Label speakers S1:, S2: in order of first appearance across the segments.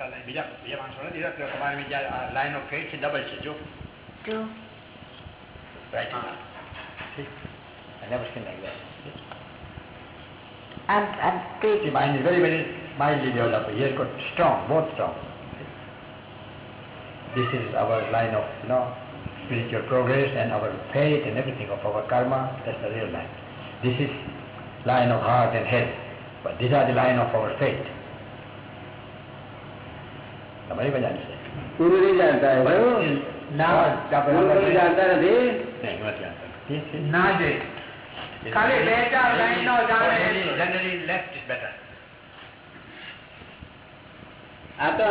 S1: નથી first line બીજા બીજા માણસો નથી તો તમારી બીજા લાઈન ઓફ ફેટ છે ડબલ છે જો
S2: જો
S1: right See? I never seen like that.
S2: આમ આમ તે
S1: The mind is very, very mildly developed. He has got strong, both strong. This is our line of, you know, spiritual progress and our faith and everything of our karma. That's the real line. This is line of heart and head. But these are the line of our faith. તમારી છે.
S3: નહીં જાણતા જાણતા નથી.
S4: ના ખાલી બે ચાર લાઈનો
S3: આ તો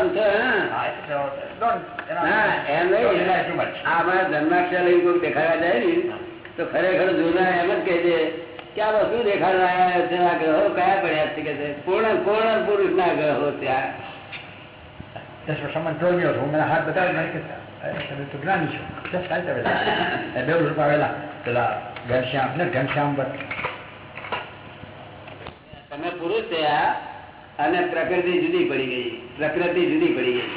S3: અમારા જન્માક્ષર લઈને કોઈ દેખાડવા જાય ને તો ખરેખર જૂના એમ જ કહે છે કે આ શું દેખાડવા આવ્યા છે આ ગ્રહો કયા પડ્યા છે? કે પૂર્ણ પૂર્ણ પુરુષ ના ગ્રહો ત્યાં
S1: What someone told me also. હું મને હાથ બતાવ્યો મને કે અરે તમે તો જ્ઞાની છો E બે રૂપિયા આવેલા પેલા ઘનશ્યામ ને ઘનશ્યામ ભટ્ટ
S3: તમે પુરુષ થયા અને પ્રકૃતિ જુદી પડી ગઈ. પ્રકૃતિ જુદી પડી ગઈ.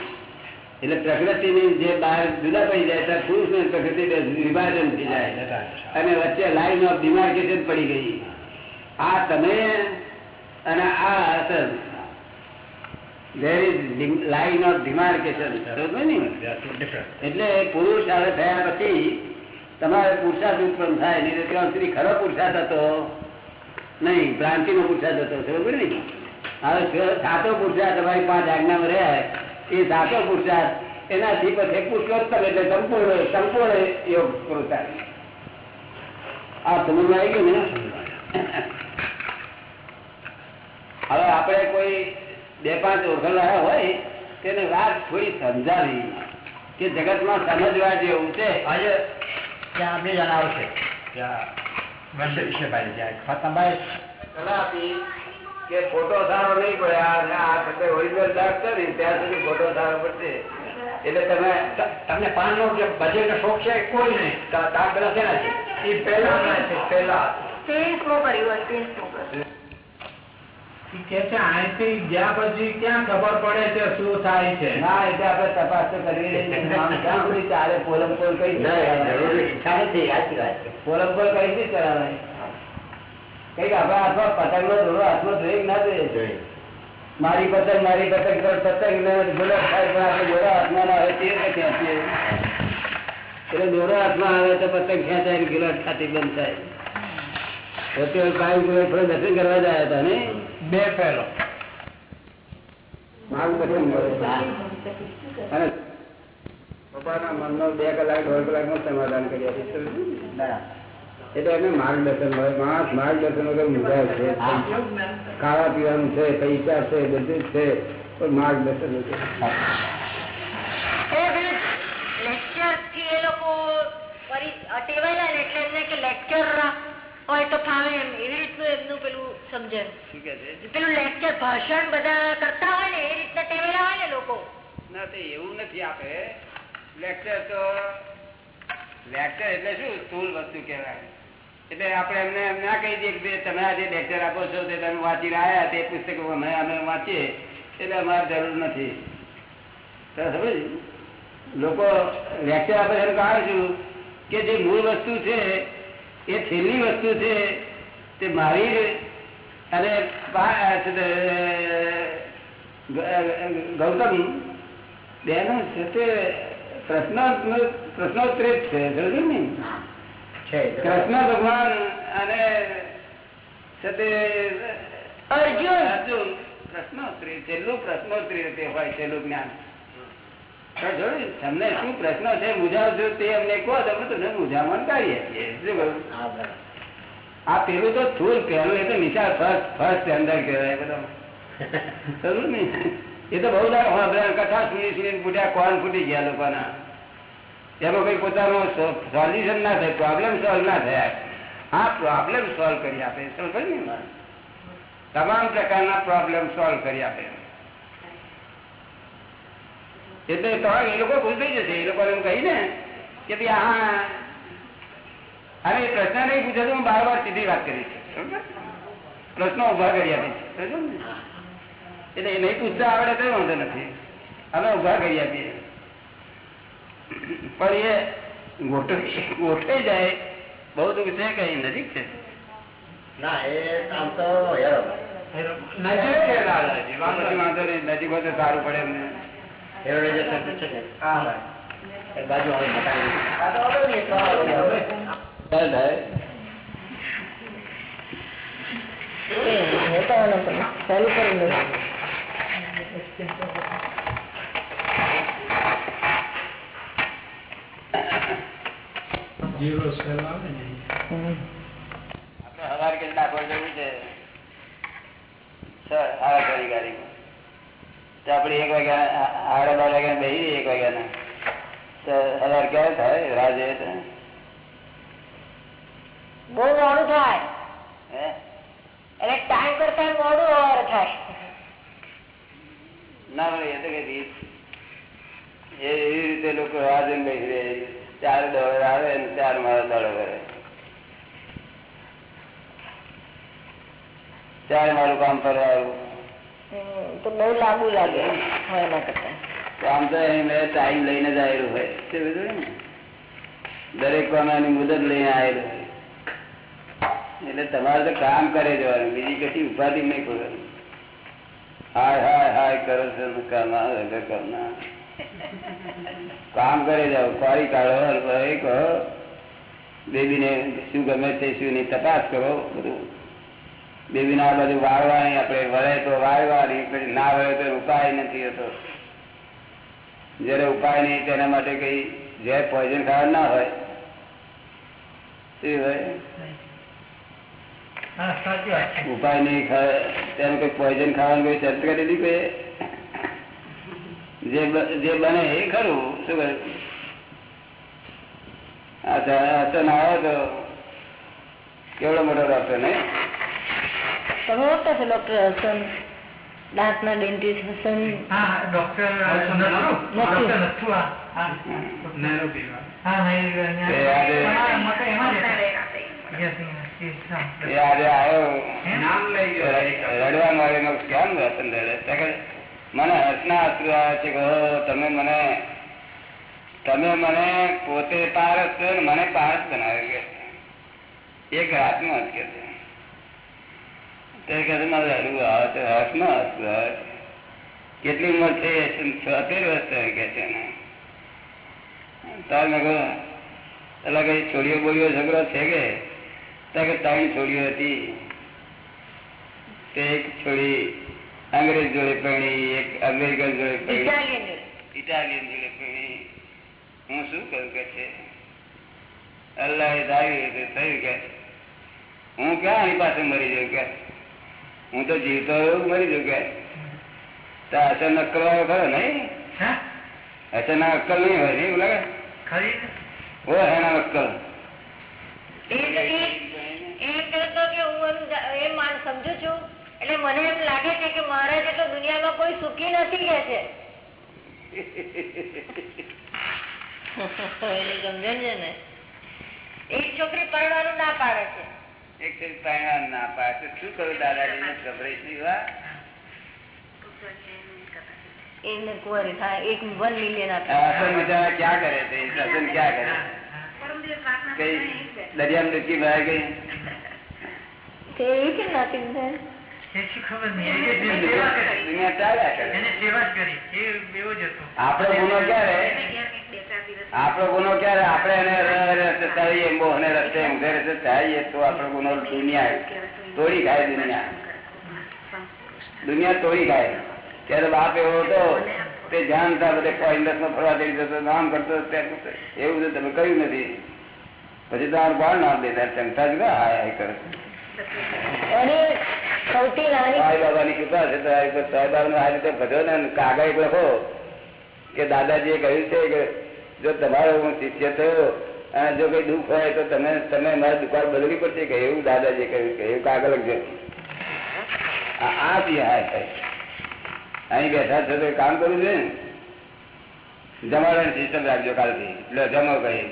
S3: એટલે પ્રકૃતિની જે બહાર જુદા પડી જાય ત્યારે પુરુષ ને પ્રકૃતિ વિભાજન થઈ જાય. અને વચ્ચે લાઈન ઓફ ડિમાર્કેશન પડી ગઈ. આ તમે અને આ અસર લાઈન ઓફ ડિમાર્કેશન એટલે પુરુષ હવે થયા પછી તમારે પુરુષાર્થ ઉત્પન્ન થાય નહીં ત્યાં સુધી ખરો પુરુષાર્થ હતો? નહીં ભ્રાંતિ નો પુરુષાર્થ હતો બરોબર ને હવે સાચો પુરુષાર્થ તમારી પાંચ આજ્ઞામાં રહ્યા એ સાચો પુરુષાર્થ એનાથી પછી પુરુષોત્તમ એટલે સંપૂર્ણ સંપૂર્ણ યોગ પુરુષાર્થ. આ સમજમાં આવી ગયું ને? હવે આપણે કોઈ બે પાંચ ઓળખેલા હોય તેને વાત થોડી સમજાવી કે જગતમાં સમજવા જેવું છે.
S1: આજે ત્યાં બે ત્યાં
S3: સલાહ આપી કે ફોટો સારો નહીં પડે આ ઓરિજિનલ કરી ત્યાં સુધી ફોટો સારો પડશે. એટલે તમે
S1: તમને પાનનો જે બજેટ શોખ છે? કોઈ નહીં. પેલા છે એ પહેલા છે પહેલા
S2: તે કર્યું
S4: કે છે અહીંથી ગયા પછી ક્યાં ખબર પડે છે શું થાય છે?
S3: ના એટલે આપણે તપાસ તો કરવી ક્યાં સુધી ચાલે કઈ કંઈક આપણા હાથમાં પતંગ નો હાથમાં જોઈએ ના જોઈએ મારી પતંગ મારી પતંગ તો પતંગ ને ગુલાબ થાય પણ આપણે દોરો હાથમાં ના આવે તે રીતે ખેંચીએ એટલે દોરો હાથમાં આવે તો પતંગ ખેંચાય ને ગુલાબ ખાતી બંધ થાય વચ્ચે કાંઈ કોઈ થોડું દર્શન કરવા જાય હતા ને
S1: બે પહેલો
S3: માર્ગદર્શન અને પપ્પાના મનનો બે કલાક દોઢ કલાકમાં સમાધાન કરી આપીશું એટલે એને માર્ગદર્શન મળે. માણસ માર્ગદર્શન વગર મુજાય છે. ખાવા પીવાનું છે પૈસા છે બધું જ છે પણ માર્ગદર્શન
S2: લેક્ચરથી એ લોકો ટેવાયેલા એટલે એમને કે લેક્ચર હોય તો ફાવે એમ એવી રીતનું એમનું પેલું સમજે પેલું લેક્ચર ભાષણ બધા કરતા હોય ને એ રીતના ટેવાયેલા હોય ને લોકો.
S3: ના તે એવું નથી આપે. લેક્ચર તો લેક્ચર એટલે શું? સ્થૂળ વસ્તુ કહેવાય. એટલે આપણે એમને એમ ના કહી દઈએ કે તમે આ જે લેક્ચર આપો છો તે તમે વાંચીને આવ્યા તે પુસ્તક અમે અમે વાંચીએ. એટલે અમારે જરૂર નથી. સમજ લોકો લેક્ચર આપે એમ કહે છું કે જે મૂળ વસ્તુ છે એ છેલ્લી વસ્તુ છે તે મારી અને ગૌતમ બેનો છે તે પ્રશ્ન પ્રશ્નોત્તરી જ છે સમજ્યું ને?
S1: છે
S3: કૃષ્ણ ભગવાન અને છે તે
S2: અર્જુન.
S3: અર્જુન પ્રશ્નોત્તરી છેલ્લું પ્રશ્નોત્તરી રીતે હોય છેલ્લું જ્ઞાન. તમને શું પ્રશ્ન છે મૂંઝાવશો તે અમને કહો તો અમે તમને મૂંઝામણ કરીએ છીએ. શું કહ્યું? આ પેલું તો સ્થૂળ પહેલું એ તો નિશાળ ફર્સ્ટ ફર્સ્ટ અંદર કહેવાય બધા. ને? એ તો બહુ કથા સુની સુની ફૂટ્યા કોણ ફૂટી ગયા લોકોના? એમાં કઈ પોતાનું સોલ્યુશન ના થાય પ્રોબ્લેમ સોલ્વ ના થયા. હા પ્રોબ્લેમ સોલ્વ કરી આપે સમજ ને તમામ પ્રકારના પ્રોબ્લેમ સોલ્વ કરી આપે. એટલે તો એ લોકો ભૂલ થઈ જશે. એ લોકો એમ કહી ને કે ભાઈ હા અને એ પ્રશ્ન નહીં પૂછે તો હું બાર બાર સીધી વાત કરી છે પ્રશ્નો ઊભા કરી આપી છે એટલે એ નહીં પૂછતા આવડે કઈ વાંધો નથી. અમે ઊભા કરી આપીએ પણ એ ગોઠવી જાય. બહુ દુઃખ છે કઈ નજીક છે.
S1: ના એ કામ તો
S4: નજીક છે વાંધો નહીં.
S3: વાંધો નજીક હોય તો સારું પડે એમને.
S1: હેરો જે છે ને
S4: હા.
S1: એ બાજુ હવે મકાન
S3: ચાલુ
S2: કરી
S4: જીરો સેલ આવે ને
S3: આપણે હવાર કેટલા પર જવું છે. સર છ ની ગાડીમાં તો આપણે એક વાગ્યા સાડા બાર વાગ્યા બેસી એક વાગ્યાના. તો હજાર ક્યારે થાય? રાહ જોઈએ તો
S2: બહુ મોડું થાય. એટલે ટાઈમ કરતા મોડું હવારે થાય.
S3: ના એ તો કઈ રીત. એ એવી રીતે લોકો રાહ જોઈને બેસી રહે. ચાર દોડ આવે ને ચાર મારો દાડો કરે. ચાર મારું કામ કરવાનું
S2: તો બહુ લાંબુ લાગે હોય એના કરતા.
S3: આમ તો મેં ટાઈમ લઈને જ આવેલું હોય. તે બધું ને? દરેક કોનાની મુદત લઈને આવેલું હોય. એટલે તમારે તો કામ કરે જવાનું. બીજી કશી ઉપાધિ નહીં કરવાનું હાય હાય હાય, કરો છો ને. કરના કામ કરે જાઓ. કાઢો, હલવાઈ કહો. બેબીને શું ગમે છે શું નહીં, તપાસ કરો બધું. બેબીને ના બધું વાળવાની આપણે વળે તો વાળવાની પછી ના વળે તો ઉપાય નથી હતો. જયારે ઉપાય નહીં તેના માટે કઈ જે પોઈઝન ખાવા ના હોય શું ઉપાય નહીં તેનું કઈ પોઈઝન ખાવાનું કઈ ચર્ચ કરી દીધી કોઈ? જે જે બને એ ખરું શું કરે? હસન આવ્યો તો કેવડો મોટો ડોક્ટર નહીં?
S2: તમે ઓળખતા છો ડોક્ટર હસન દાંતના ડેન્ટિસ્ટ હસન
S3: મને આવે છે તમે મને તમે મને પોતે પારસ મને પારસ બનાવ્યો કે એક રાતમાં જ કે છે. તે કહે છે મારે રડવું આવે છે હસમાં હસવું આવે છે. કેટલી ઉંમર થઈ છોતેર વર્ષ કે છે એટલે કઈ છોડીઓ બોડીઓ ઝઘડો છે કે? ત્યાં ત્રણ છોડીઓ હતી. તે એક છોડી અંગ્રેજ જોડે પરણી એક અમેરિકન જોડે પરણી
S2: ઇટાલિયન
S3: જોડે. પરણી હું શું કરું કે છે? અલ્લાહ એ ધાર્યું થયું કે હું ક્યાં એની પાસે મરી જાઉં કે? હું તો જીવતો એવું મરી જાઉં કે તો અસર નક્કલ વાળો ખરો નહીં
S4: હા?
S3: અસર ના અક્કલ નહીં હોય નહીં એવું લાગે?
S4: ખરી?
S3: ઓ અક્કલ.
S2: હું એમ માન સમજુ છું. એટલે મને એમ લાગે છે કે મારા જેટલો દુનિયામાં કોઈ સુખી નથી કે છે. એને સમજણ છે ને? એક છોકરી પરણવાનું ના પાડે છે.
S3: એક છે પરિણામ ના પાડે તો શું કરું દાદાજી ખબર નહીં વા
S2: એને કુંવરી થાય એક વન મિલિયન આપે
S3: અસલ બિચારા ક્યાં કરે છે અસલ ક્યાં કરે કઈ દરિયા ડૂબકી બહાર ગઈ
S2: તે એ કે નથી ને
S4: એથી ખબર નહીં એ જે સેવા કરી
S3: દુનિયા ચાલ્યા કરે
S4: એને સેવા જ કરી એ એવો જ હતો
S3: આપણો ગુનો ક્યારે આપણો ગુનો ક્યારે? આપણે એને રસ્તે ચાલીએ મોહને રસ્તે ઊંધે રસ્તે ચાલીએ તો આપણો ગુનો દુનિયા તોડી ખાય દુનિયા. દુનિયા તોડી ખાય. ત્યારે બાપ એવો હતો તે જાણતા બધે ઇન્ડસમાં ફરવા દઈ જતો નામ કરતો એવું તો તમે કહ્યું નથી. પછી તમારું બાળ નામ દેતા? ચમતા જ ના હાય હાય કરે.
S2: અને
S3: બાબા ની કૃપા છે તો બાબા આ રીતે ભજો ને કાગળ લખો કે દાદાજીએ કહ્યું છે કે જો તમારો હું શિષ્ય થયો અને જો કઈ દુઃખ હોય તો તમે તમે મારી દુકાન બદલવી પડશે કે એવું દાદાજી કહ્યું કે એવું કાગળ લખજો આ આ સિંહાય અહીં બેઠા છો તો કામ કરવું છે ને? જમાડવાની સિસ્ટમ રાખજો કાલથી. એટલે જમો કહી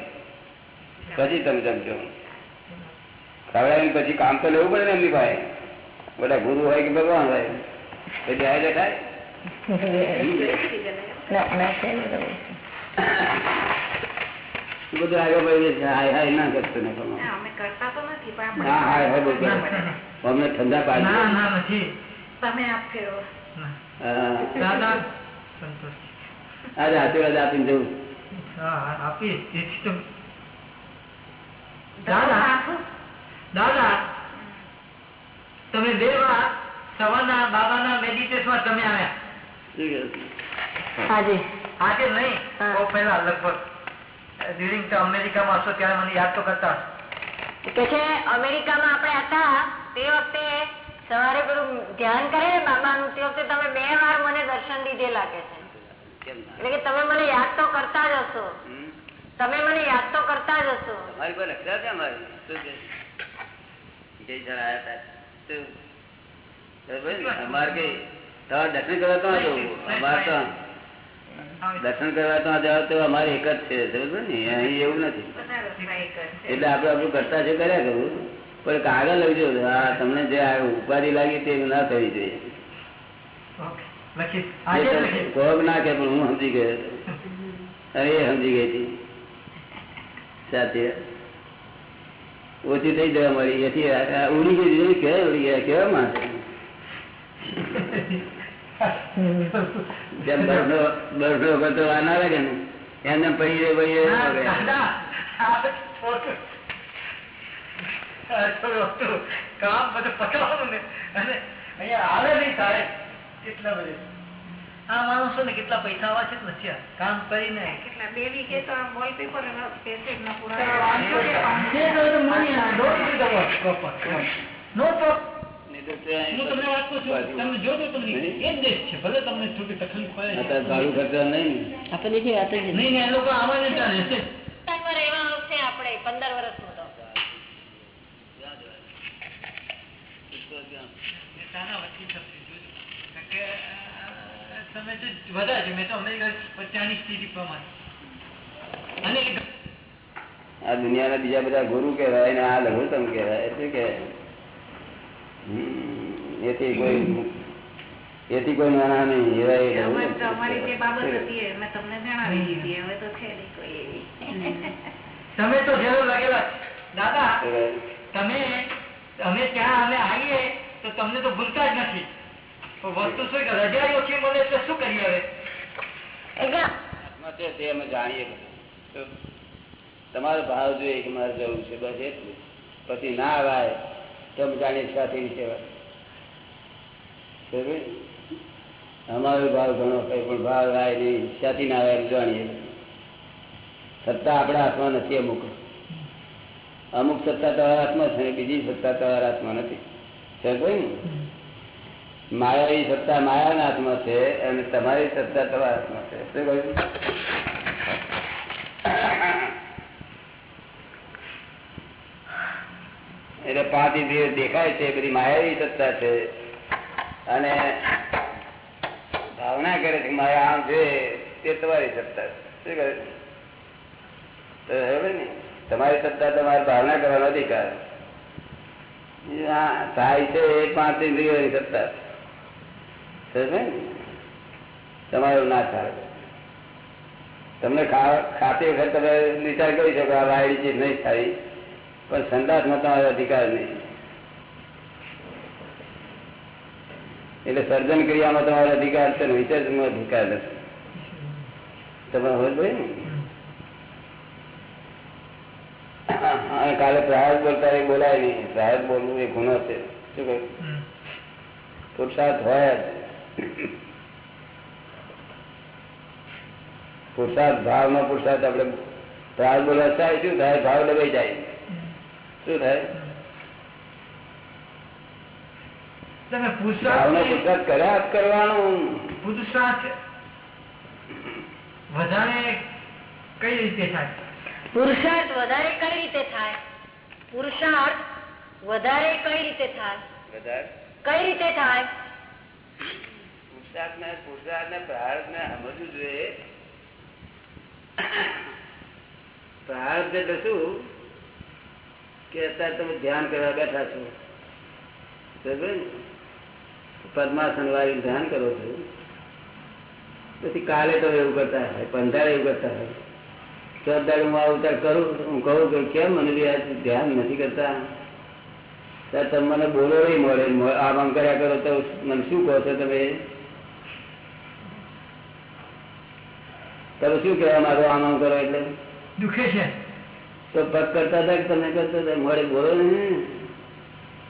S3: પછી તમે જમજો. ખવડાવીને પછી કામ તો લેવું પડે ને એમની પાસે. બધા ગુરુ હોય કે ભગવાન હોય? પછી બેહાય દેખાય બધું આગળ પડી છે હાય હાય ના કરતો ને કમો.
S2: અમે કરતા તો નથી પણ
S3: હા હાય હાય બહુ કરે અમને ઠંડા પાડી
S4: ના
S3: દે.
S4: ના નથી.
S2: તમે આપ
S3: આજે આશીર્વાદ આપીને જવું.
S2: દાદા
S4: બે વાર સવારના બાબાના મેડિટેશનમાં તમે આવ્યા.
S3: શું
S4: આજે નહીં.
S2: હા.
S4: બહુ પહેલા લગભગ. ડ્યુરિંગ તો અમેરિકામાં હશો ત્યારે મને યાદ તો કરતા
S2: કે છે અમેરિકામાં આપણે હતા તે વખતે સવારે પેલું ધ્યાન કરે ને બાબાનું તે વખતે તમે બે વાર મને દર્શન દીધે લાગે છે. એટલે કે તમે મને યાદ તો કરતા જ હશો. તમે મને યાદ તો કરતા જ હશો.
S3: મારી પર અક્ષર છે અમારી? જય હતા? અમારે કઈ દર્શન કરવા જવું. અમારે તો દર્શન કરવા તો જાવ તો અમારે એક જ છે સમજ ને? અહીં એવું નથી. એટલે આપડે આપણું કરતા છે કર્યા કરવું. પણ કાગળ લખજો આ તમને જે ઉપાધિ લાગી તે ના થવી જોઈએ. કોક ના કે પણ હું સમજી ગયો. અરે એ સમજી ગઈ હતી. સાથે ઓછી થઈ જવા મળી. એથી ઉડી ગઈ કેવા ઉડી ગયા કેવા માણસ જેમ વાર ના લાગે ને પડી.
S4: કામ બધું ને અને અહીંયા આવે નહીં કેટલા બધે આ માણસો ને કેટલા પૈસા આવા છે નથી? કામ કરીને.
S2: કેટલા બેવી કે તો વોલપેપર પેસેજ નો
S3: તો
S4: તમે
S2: તો.
S4: વધારે છે. મેં તો સ્થિતિ પ્રમાણે. અને
S3: આ દુનિયાના બીજા બધા ગુરુ કહેવાય ને આ લઘુત્તમ કહેવાય. શું કે એથી કોઈ એથી કોઈ નાના નહીં એવા
S2: અમારી જે બાબત હતી એ મેં તમને જણાવી દીધી. હવે તો છે નહીં કોઈ એવી.
S4: તમે તો જરૂર લાગેલા દાદા તમે અમે ત્યાં અમે આવીએ તો તમને તો ભૂલતા જ નથી. તો વસ્તુ શું કે રજાઈ ઓછી મળે એટલે શું કરીએ હવે?
S3: તે અમે જાણીએ. તમારો ભાવ જોઈએ કે મારે જવું છે બસ એટલું. પછી ના અવાય તો અમે જાણીએ. બરાબર? અમારો ભાવ ઘણો કઈ પણ ભાવ આવે નહીં. સાથી ના આવે જાણીએ. સત્તા આપણા હાથમાં નથી અમુક. અમુક સત્તા તમારા હાથમાં છે બીજી સત્તા તમારા હાથમાં નથી. સમજાય? ને માયાવી સત્તા માયાના હાથમાં છે અને તમારી સત્તા તમારા હાથમાં છે. શું કહ્યું એટલે પાંચ ઇન્દ્રિયો દેખાય છે બધી માયાવી સત્તા છે. અને ભાવના કરે છે માયા આમ છે તે તમારી સત્તા શું કરે ને, તમારી સત્તા તમારે ભાવના કરવાનો અધિકાર થાય છે એ પાંચ ઇન્દ્રિયોની સત્તા ને? તમારું ના થાય. તમને ખાતી વખત તમે વિચાર કરી શકો, આ વાયડી ચીજ નહીં થાય. પણ સંદાસમાં તમારો અધિકાર નહીં. એટલે સર્જન ક્રિયામાં તમારો અધિકાર છે વિસર્જનમાં અધિકાર નથી. તમે હોય ને? કાલે પ્રહાર બોલતા એ બોલાય નહીં પ્રહાર બોલવું એ ગુનો છે. શું કહ્યું? પુરુષાર્થ હોય પુરુષાર્થ ભાવનો પુરુષાર્થ આપણે પ્રહાર બોલવા થાય શું થાય? ભાવ દબાઈ જાય. શું થાય?
S4: તમે પુરુષાર્થ
S3: પુરુષાર્થ કર્યા કરવાનું.
S4: પુરુષાર્થ વધારે કઈ રીતે થાય?
S2: પુરુષાર્થ વધારે કઈ રીતે થાય? પુરુષાર્થ વધારે કઈ રીતે થાય?
S3: બધા
S2: કઈ રીતે થાય?
S3: પુરુષાર્થ ને પુરુષાર્થ ને પ્રાર્થ ને સમજવું જોઈએ. પ્રાર્થ એટલે શું? કે અત્યારે તમે ધ્યાન કરવા બેઠા છો. બરાબર ને? પદ્માસન વાળી ધ્યાન કરો છો. પછી કાલે તો એવું કરતા હોય પંધારે એવું કરતા હોય. શ્રદ્ધા હું અવતાર કરું, હું કહું કે કેમ મને બી આ ધ્યાન નથી કરતા? ત્યારે તમે મને બોલો નહીં મળે આ આમ કર્યા કરો તો મને શું કહો છો તમે? તમે શું કહેવા મારો આમ આમ કરો એટલે?
S4: દુખે છે.
S3: તો પગ કરતા હતા તમે કરતા હતા? મોડે બોલો ને.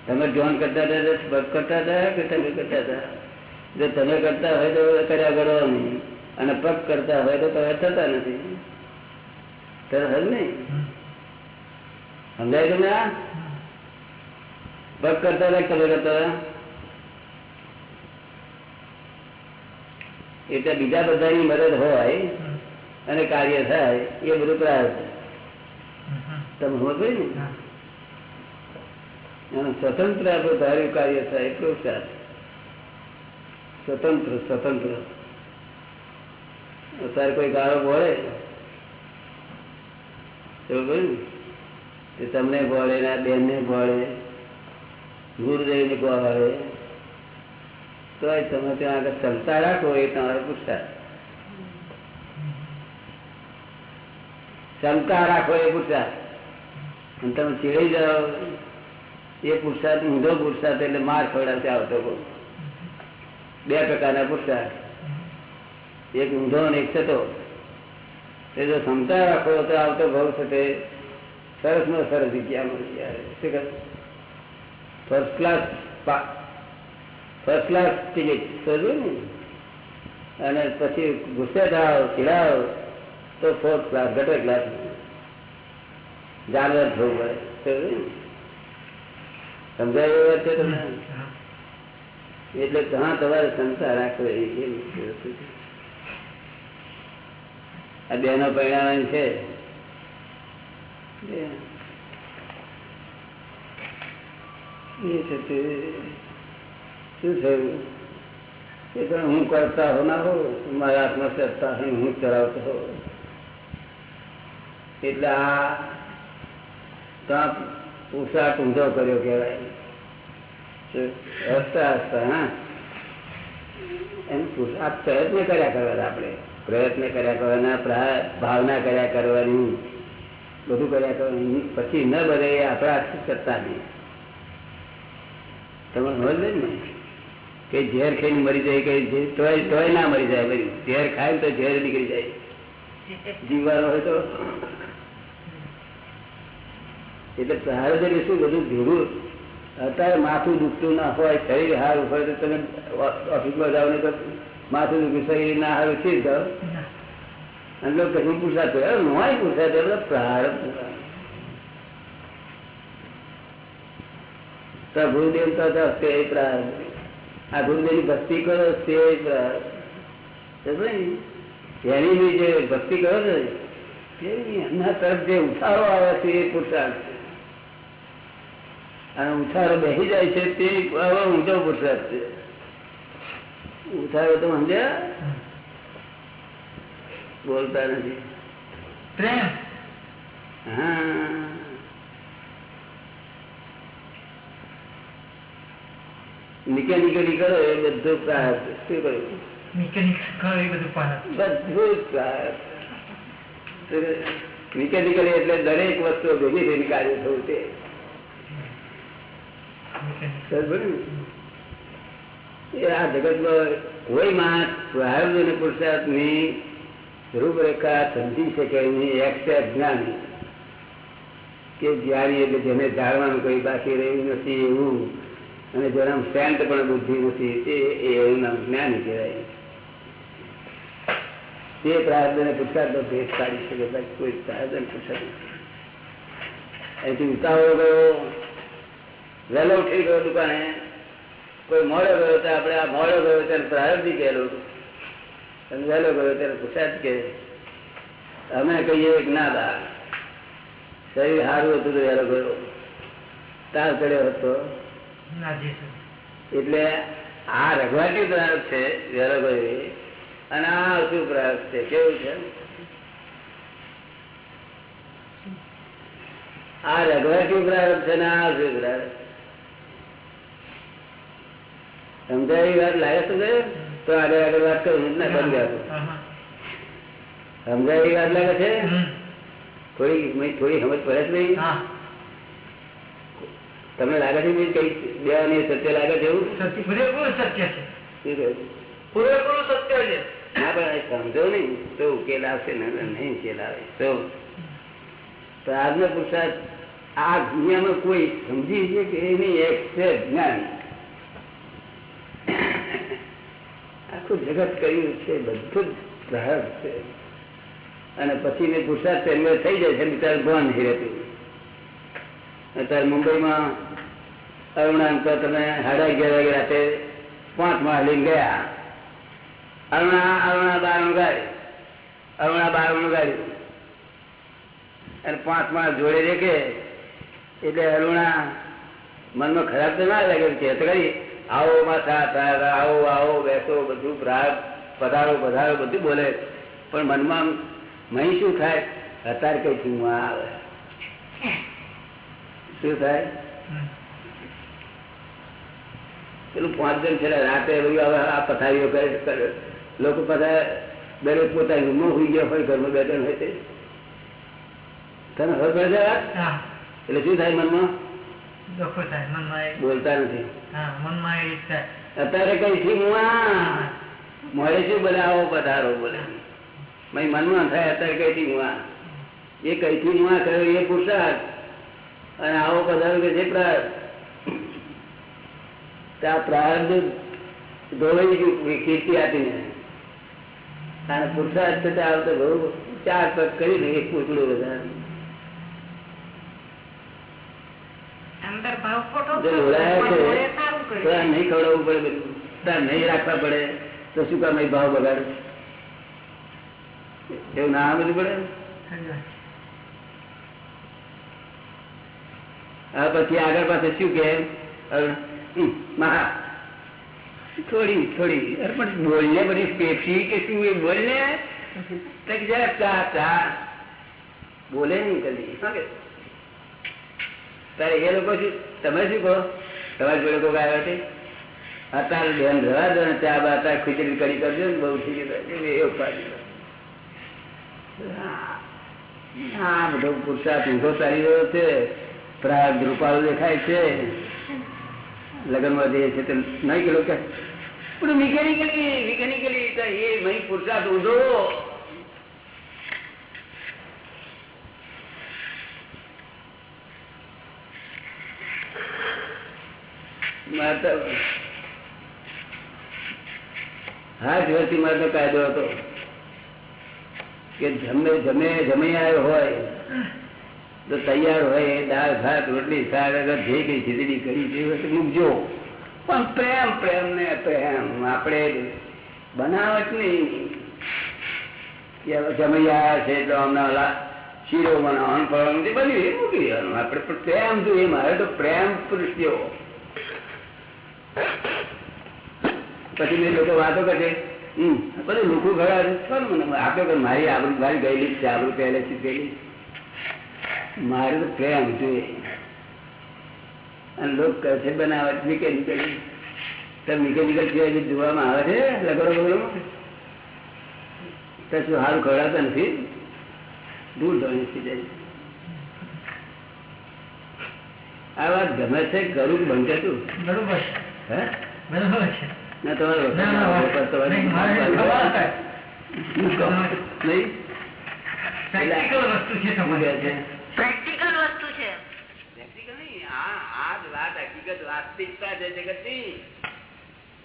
S3: તમે જોન કરતા હતા પગ કરતા હતા કે તમે કરતા હતા? જો તમે કરતા હોય તો કર્યા કરો નહીં. અને પગ કરતા હોય તો તમે થતા નથી. તરત જ નહીં સમજાય તમે આ? પગ કરતા હતા તમે કરતા હતા? એટલે બીજા બધાની મદદ હોય અને કાર્ય થાય, એ બધું પ્રાર્થ તમે સમજો ને? એનું સ્વતંત્ર આપણે ધાર્યું કાર્ય થાય એટલું સારું સ્વતંત્ર સ્વતંત્ર. અત્યારે કોઈ ગાળો બોલે? ને? તમને બોલે ને આ બેનને બોલે ગુરુદેવને બોલે તો તમે ત્યાં આગળ ક્ષમતા રાખો એ તમારો પુરસ્કાર ક્ષમતા રાખો એ પુરસ્કાર અને તમે ચીડી જાઓ એ પુરસાદ, ઊંધો પુરસાદ એટલે માર ખવડાવશે આવતો. બે પ્રકારના પુરસાદ. એક ઊંધો અને એક થતો એ જો ક્ષમતા રાખો તો આવતો ભાવ તે સરસ નો સરસ જગ્યા મળી first class first class ticket સમજો ને? અને પછી ગુસ્સે થાવ, ચીડાવ, તો ફોર્થ ક્લાસ ગટર ક્લાસ જાનવર થવું પડે સમજો સમજાય છે તમને. એટલે ઘણા તમારે ક્ષમતા રાખો. આ બેનો પરિણામ છે. શું થયું? એ તો હું કરતા હો ના હો મારા હાથમાં સત્તા હું ચલાવતો હો એટલે આ ત્યાં ઉષા ઊંધો કર્યો કહેવાય. હસતા હસતા, હા? એમ આ પ્રયત્ન કર્યા કરવાના આપણે. પ્રયત્ન કર્યા કરવાના ભાવના કર્યા કરવાની, બધું કર્યા કરવાનું. પછી ન બને એ આપણા હાથથી કરતા નહીં. તમે સમજ ને? કે ઝેર ખાઈને મરી જાય કઈ તોય તોય ના મરી જાય ઝેર ખાય તો ઝેર નીકળી જાય. જીવવાનો હોય તો એટલે એટલે શું બધું ભેગું અત્યારે માથું દુખતું ના હોય, શરીર સારું હોય તો તમે ઓફિસમાં જાઓ ને તો માથું દુખ્યું શરીર ના સારું છે જાઓ. અને લોકો કશું પૂછાતો નોય પૂછાતો પ્રારબ્ધ તો ગુરુદેવ તો તે પ્રારબ્ધ આ ગુરુદેવની ભક્તિ કરો, તે સમજો એની જે ભક્તિ કરો ને એમના તરફ જે ઉઠારો આવે છે એ પુરુષાર્થ. અને ઉઠારો બેસી જાય છે તે હવે ઊંચો પુરસાદ છે. ઉઠારો તો સમજ્યા? બોલતા નથી.
S4: પ્રેમ.
S3: હા. નિકેનિકલી કરો એ બધું પ્રાર્થ. શું કહ્યું?
S4: મિકેનિક્સ કરો એ બધું પાલન
S3: બધું પ્રાર્થ. એટલે દરેક વસ્તુ ભેગી થઈને કાર્ય થવું તે
S4: મિકેનિક્સ
S3: બરાબર ને? એ આ જગતમાં કોઈ માણસ પ્રારબ્ધ અને પુરુષાર્થની રૂપરેખા સમજી શકે જ્ઞાની કે જ્ઞાની એટલે જેને જાણવાનું કોઈ બાકી રહ્યું નથી એવું, અને જેના સેન્ટ પણ બુદ્ધિ નથી, તે એવું નામ જ્ઞાની કહેવાય. તે પ્રાર્થ અને પુરુષાર્થ નો ભેદ કાઢી શકે કોઈ પ્રાર્થ અને પુરુષાર્થ અહીંથી ઉતાવળો ગયો વહેલો ઉઠી ગયો દુકાને. કોઈ મોડો ગયો તો આપણે આ મોડો ગયો ત્યારે પ્રારંભી ગયેલો અને વહેલો ગયો ત્યારે પુરુષાર્થ કે અમે કહીએ ના બા શરીર સારું હતું તો વહેલો ગયો. તાર ચડ્યો હતો. એટલે આ રઘવાટી પ્રયોગ છે વહેલો ગયો અને આ શું પ્રયોગ છે? કેવું છે? આ રઘવાટી પ્રયોગ છે ને આ શું પ્રાર્થ સમજાય વાત લાગે તો તો આગળ આગળ વાત કરું ના બંધ ગયા. સમજાય એવી વાત લાગે છે? થોડી થોડી સમજ પડે જ નહીં? તમને લાગે છે કઈ દેવાની સત્ય લાગે છે એવું?
S4: સત્ય પૂરેપૂરું સત્ય છે. પૂરેપૂરું સત્ય છે.
S3: ના પણ સમજો નહીં. તો ઉકેલ આવશે ને નહીં ઉકેલ આવે. તો તો આજનો પુરુષાર્થ આ દુનિયામાં કોઈ સમજી છે કે એની એક છે જ્ઞાન. આખું જગત કર્યું છે, બધું જ છે. અને પછી મેં પુરસાદ પહેલો થઈ જાય છે, બિચાર ભાન નહીં અત્યારે મુંબઈમાં અરુણા તો તમે સાડા અગિયાર વાગે રાતે પાંચ માળ લઈને ગયા. અરુણા અરુણા બારણું ગાડી અરુણા બારણું ગાડી અને પાંચ માળ જોડે દેખે એટલે અરુણા મનમાં ખરાબ તો ના લાગે કે કરી આવો માથા તારા, આવો આવો બેસો બધું પ્રાગ પધારો પધારો બધું બોલે પણ મનમાં મહી શું થાય? અત્યારે કઈ છું આવે. શું થાય? પેલું પાંચ જણ છે રાતે આ પથારીઓ કરે. લોકો બધા દરેક પોતાની રૂમમાં હોઈ ગયા હોય ઘરમાં બે જણ હોય તે. તને ખબર પડે એટલે શું થાય મનમાં
S4: દુઃખો થાય મનમાં એક
S3: બોલતા નથી. અત્યારે કઈ થી મળે બોલે આવો પધારો બોલે. મય મનમાં થાય અત્યારે કઈ થી એ કઈ થી આ કર્યો એ પુરુષાર્થ અને આવો પધારો કે છે પ્રાર્થ ત્યાં પ્રાર્થ ધોવાઈ ગયું કીર્તિ આપીને. અને પુરુષાર્થ થતા આવતો બહુ ચાર પગ કરીને એક પૂતળું વધારે
S2: અંદર ભાવ ખોટો
S3: જો ઓળાયા છે
S2: જોડે સારું
S3: તો આ
S2: કર્યું
S3: નહીં ખવડાવવું પડે તાર નહીં રાખવા પડે તો શું કામ ભાવ બગાડે? એવું ના બધું પડે? હવે પછી આગળ પાસે શું કે? મહા. થોડી થોડી અરે પણ બોલને બધી પેપ્સી કે શું એ બોલને? જરા ચા ચા. બોલે નહીં કદી. તારે એ લોકો શું તમે શું કહો? તમારી જોડે કોઈ આવ્યા છે અત્યારે બેન રવા દો ને ત્યાં અત્યારે ખીચડી કરી કરજો ને બહુ થઈ ગયું એવું પાડી હા બધો પુરસાદ ઊંધો ચાલી રહ્યો છે. પ્રાગ રૂપાળો દેખાય છે. લગ્નમાં જઈએ છે તે નહીં કે પણ મિકેનિકલી મિકેનિકલી એ મહી પુરસાદ ઊંધો. મારે તો હાથ વર્ષથી કાયદો હતો કે જમે જમે, જમી આવ્યો હોય તો તૈયાર હોય, દાળ, ભાત, રોટલી, શાક, અગર જે કઈ ખીચડી કરી તે મૂકજો પણ પ્રેમ પ્રેમ ને પ્રેમ, આપણે બનાવટ નહીં. કે હવે જમી આવ્યા છે તો હમણાં શીરો બનાવવાનું ફળવાનું જે બન્યું એ મૂકી દેવાનું. આપણે પણ પ્રેમ જોઈએ. મારે તો પ્રેમ જેવો. પછી મેં લોકો વાતો કરે હમ. બધું લોકો છે. ચાલો મને આપ્યો કે મારી આબરૂ મારી ગયેલી છે આબરૂ પહેલેથી ગયેલી મારે પ્રેમ જોઈએ અને લોક કહે છે બનાવટ મિકેનિકલ તો મિકેનિકલ સિવાય જોવામાં આવે છે લગડો બગડો. તો શું હાલ ખવડાવતા નથી. દૂર ધોણી થઈ જાય આ વાત ગમે છે કરું બંધ હતું
S4: બરોબર.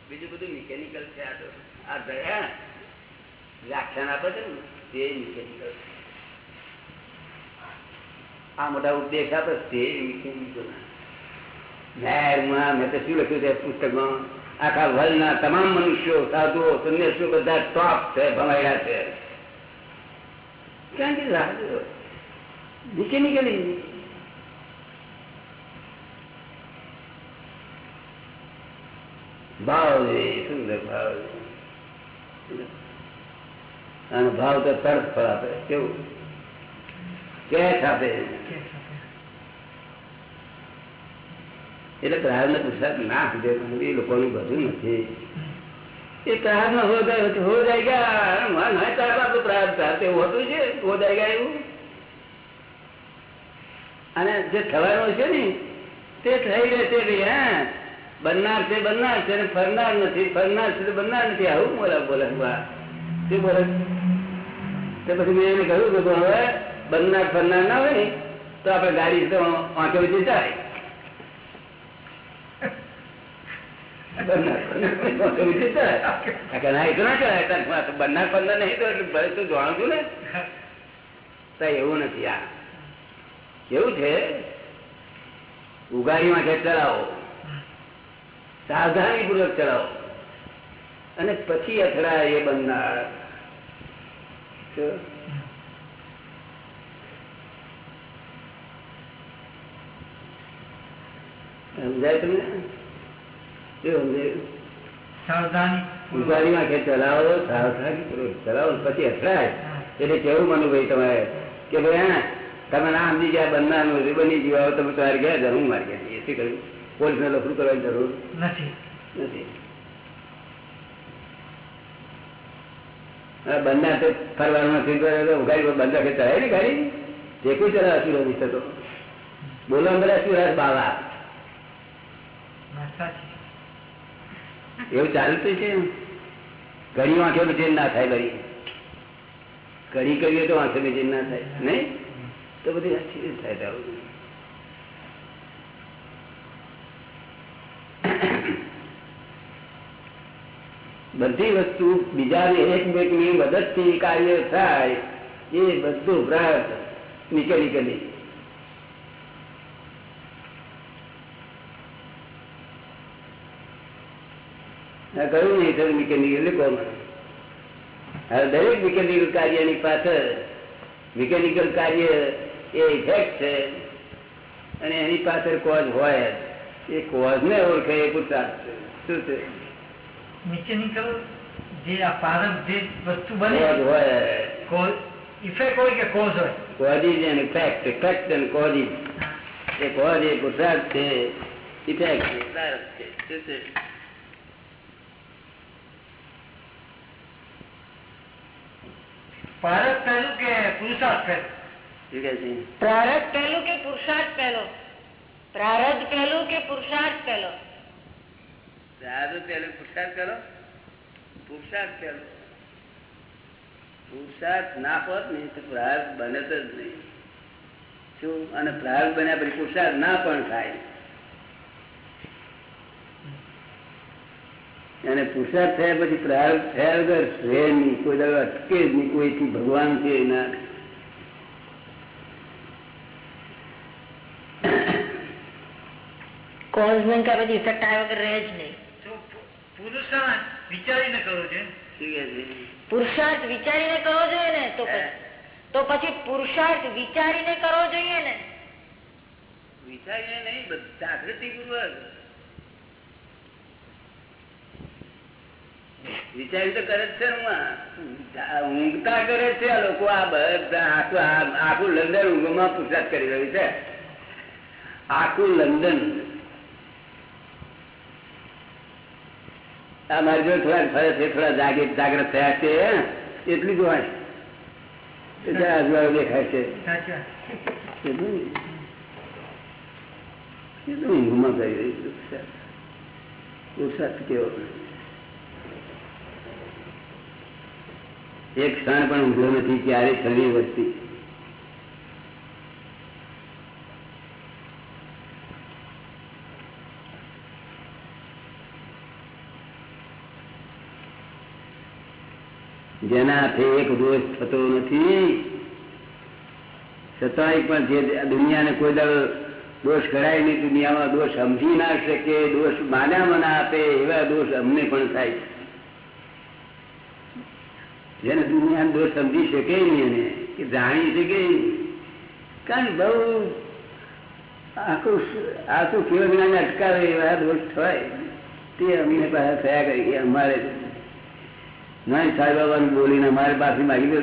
S3: બીજું બધું મિકેનિકલ છે આ તો. આ દયા વ્યાખ્યાન આપે છે ને તે મિકેનિકલ આ મોટા ઉપદેશ આપે તે મિકેનિકલ મેં તો શું લખ્યું છે પુસ્તકમાં? આખા વર્લ્ડના તમામ મનુષ્યો, સાધુઓ, સંન્યાસીઓ બધા ટોપ છે, ભમાયેલા છે. કે ભાવ, સુંદર ભાવ. તો તરફ આપે, કેવું? કેશ આપે. એટલે પ્રાર્થના પુરસાદ ના સમજે એ લોકોનું બધું નથી. એ પ્રાર્થના હો જાય હો જાય ગયા મન હોય તો આપણું હોતું છે, હો જાય ગયા એવું? અને જે થવાનું છે ને, તે થઈ રહેશે ભાઈ હા, બનનાર છે બનનાર છે ફરનાર નથી, ફરનાર છે બનનાર નથી. આવું બોલા, બોલે તે બોલે. તે પછી મેં એને કહ્યું કે હવે બનનાર, ફરનાર ના હોય તો આપણે ગાડી તો વચ્ચે જાય બનનાર ફરનાર વાંકે વચ્ચે જાય આ કે ના એ તો ના કરાય બનનાર પંદર નહીં તો ભલે તું જાણું એવું નથી આ કેવું છે ઉગાડીમાં ખેત ચલાવો સાવધાની પૂર્વક ચલાવો અને પછી અથડા એ બનનાર? સમજાય તમને શું સમજાયું
S4: સાવધાની
S3: ઉગાડીમાં ખેત ચલાવો સાવધાની પૂર્વક ચલાવો અને પછી અથડાય એટલે કેવું માનું ભાઈ તમારે કે ભાઈ હા તમે ના સમજી ગયા બનનારનું બની ગયું હવે તમે તમારે ગયા જરૂર હું મારી ગયા શું કહ્યું પોલીસને લફડું કરવાની જરૂર
S4: નથી
S3: નથી હા, બંધા તો ફરવાનું નથી તો ગાડી પર બંધા કે ચલાય ને ગાડી તે કોઈ ચલાવે અસુરો નહીં થતો બોલો બધા શું રાસ બાવા
S4: વાત સાચી
S3: એવું ચાલતું છે ઘણી વાંખે ચેન ના થાય ઘડી. ઘડી કરીએ તો વાંખે ચેન ના થાય. નહીં? તો બધી આખી થાય તારું. બધી વસ્તુ બીજાને એકમેકની મદદથી કાર્ય થાય એ બધું પ્રાર્થ નીકળી આ કહ્યું નહીં સર મિકેનિકલ કોણ હવે દરેક મિકેનિકલ કાર્યની પાછળ મિકેનિકલ કાર્ય એ ઇફેક્ટ છે અને એની પાછળ કોઝ હોય એ કોઝ ને ઓળખે એ પૂરતા શું છે?
S4: મિકેનિકલ જે આ પારક જે વસ્તુ બને
S3: કોઝ હોય.
S4: ઇફેક્ટ હોય કે કોઝ હોય?
S3: Causes and effect effect and causes A cause એ પુરુષાર્થ છે. ઇફેક્ટ છે શું છે?
S4: પારક પહેલું કે પુરુષાર્થ પહેલું?
S2: પ્રારબ્ધ પહેલું કે પુરુષાર્થ પહેલો? પ્રારબ્ધ પહેલું કે પુરુષાર્થ પહેલો?
S3: સારું પહેલું પુરુષાર્થ કરો પુરુષાર્થ પહેલો. પુરુષાર્થ ના હોત નહીં તો પ્રાર્થ બને જ નહીં. શું? અને પ્રાર્થ બન્યા પછી પુરુષાર્થ ના પણ થાય. અને પુરુષાર્થ થયા પછી પ્રાર્થ થયા વગર રહે નહીં કોઈ દાડો અટકે જ નહીં કોઈથી ભગવાન છે એના
S2: કોઝ ને કે પછી ઇફેક્ટ આવ્યા વગર રહે જ નહીં.
S4: પુરુષાર્થ વિચારીને કરવો છે.
S3: શું
S2: પુરુષાર્થ વિચારીને કરવો જોઈએ ને તો પછી તો પછી પુરુષાર્થ વિચારીને કરવો જોઈએ ને.
S3: વિચારીને નહીં જાગૃતિ પૂર્વક વિચારી તો કરે છે ઊંઘતા કરે છે આ લોકો આ બધા આખું લંડન ઊંઘમાં પુરસાદ કરી રહ્યું છે. આખું લંડન. આ મારી જોડે થોડા ફરે છે થોડા જાગે જાગ્રત થયા છે એટલી જોવાય એટલે આજુબાજુ દેખાય છે. ઊંઘમાં કરી રહી. પુરુષાર્થ કેવો? એક ક્ષણ પણ ઊંઘ્યો નથી, ક્યારે શરીર વસ્તી જેના હાથે એક દોષ થતો નથી, છતાંય પણ જે દુનિયાને કોઈ દળ દોષ કરાય નહીં, દુનિયામાં દોષ સમજી ના શકે, દોષ માન્યામાં ના આપે, એવા દોષ અમને પણ થાય જેને દુનિયા દોષ સમજી શકે નહીં એને, કે જાણી શકે. કારણ બહુ આખું આખું કેવું જ્ઞાન અટકાવે એવા દોષ થાય તે અમને પાછા થયા કરી અમારે નહીં સાંઈ બાબાને બોલીને અમારે પાછી માગી દો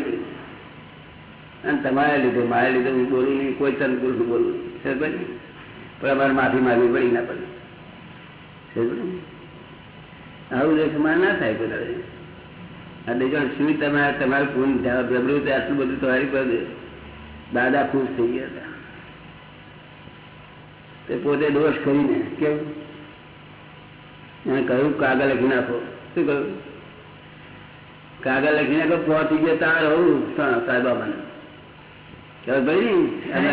S3: અને તમારે લીધે, મારે લીધે હું બોલું નહીં, કોઈ તન પુરુષ બોલું. સમજ? પણ અમારે માફી માગવી પડી ના પડે સમજો? આવું દેશમાં ના થાય કોઈ આ જો શું તમે તમારું પૂન જબરું આટલું બધું તમારી પર દાદા ખુશ થઈ ગયા હતા. તે પોતે દોષ કરીને કેવું એને કહ્યું કાગળ લખી નાખો. શું કહ્યું? કાગળ લખી નાખો પહોંચી ગયા તાર હોવું સાહેબાબાને ચાલ ભાઈ અમે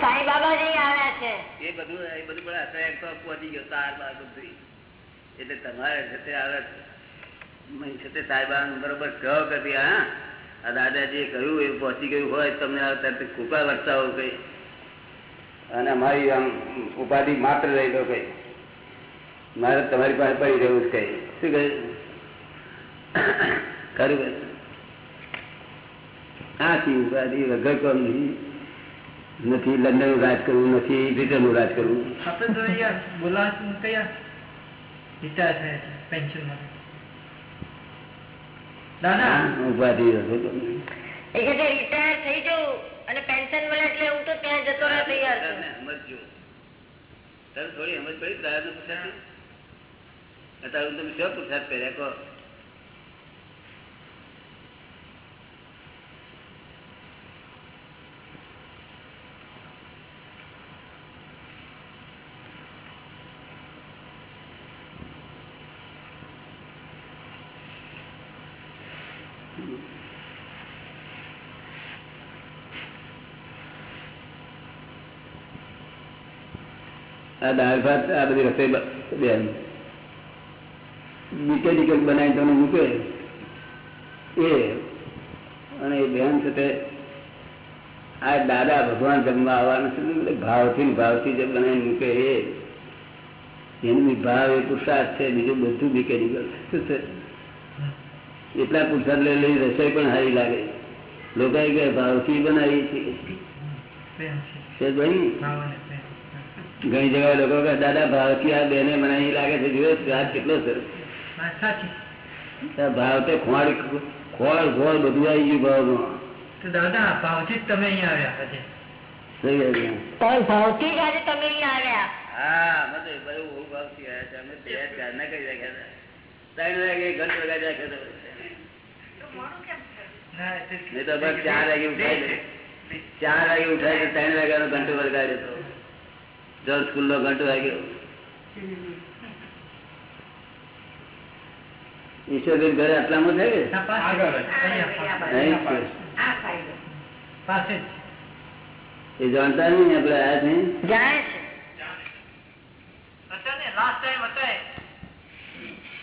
S4: સાંઈ બાબા નહીં આવ્યા
S2: કે છે
S3: એ બધું એ બધું પણ પહોંચી ગયો તાર બાર બધું. એટલે તમારે છે તે આવે મય છે તે સાહેબાન બરોબર કહો કે ભઈ હા. આ દાદાજીએ કહ્યું, એ પહોંચી ગયું હોય તમને તરત કૃપા હોય કઈ. અને અમારી આમ ઉપાધિ માત્ર રહી દો કઈ. મારે તમારી પાસે પડી રહેવું કઈ. શું કહ્યું ખરું? આથી ઉપાધિ વગર કોમ નથી લંડનનું રાજ કરવું, નથી બ્રિટનનું રાજ કરવું.
S4: કયા છે પેન્શન દાદા?
S3: ઉપાધિ વગર કોમ નહીં.
S2: એ કે રિટાયર થઈ જવું અને પેન્શન મળે એટલે હું તો ત્યાં જતો રહેવા તૈયાર છું.
S3: તને. થોડી સમજ પડી તારે અત્યારે હું તમે શું પુરસાદ પહેર્યા કહો. આ દાળ ભાત આ બધી રસોઈ બેન મિકેનિકલ બનાવી તમે મૂકે. એ. અને એ બેન તે આ દાદા ભગવાન જમવા આવવાના છે ભાવથી ભાવથી જે બનાવી મૂકે એ. એમની ભાવ એ પુરુષાર્થ છે બીજું બધું મિકેનિકલ શું છે? એટલા પુરસાદ લઈ લઈ રસોઈ પણ સારી લાગે. લોકો કે ભાવથી બનાવી છે
S4: પ્રેમ છે
S3: છે ભાઈ
S4: ભાવ અને પ્રેમ
S3: ઘણી જગ્યાએ લોકો દાદા ભાવથી આ બેને મને અહીં લાગે છે જોયો સ્વાદ કેટલો સર ભાવ તો ખોળ ખોળ ખોળ બધું આવી ગયું ભાવમાં.
S4: દાદા ભાવથી જ તમે અહીંયા આવ્યા
S3: છે.
S2: તમે ભાવથી આજે તમે આવ્યા.
S3: હા અમે બહુ બહુ ભાવથી આવ્યા છે અમે તૈયાર ચારના કરી રાખ્યા હતા. ત્રણ વાગે ઘંટ વગાડી રાખ્યો હતો
S4: ના, તે-
S3: નહીં તો ચાર વાગે ઉઠાય ચાર વાગે ઉઠાય ત્રણ વાગ્યાનો ઘંટો વગાડ્યો હતો જો સ્કૂલ નો ઘંટો વાગ્યો. ઈશ્વરભાઈ ઘરે આટલામાં. કે? છે.
S4: જ.
S3: એ જાણતા નહીં આપડે આયા
S2: છે.
S4: લાસ્ટ ટાઈમ હતા એ.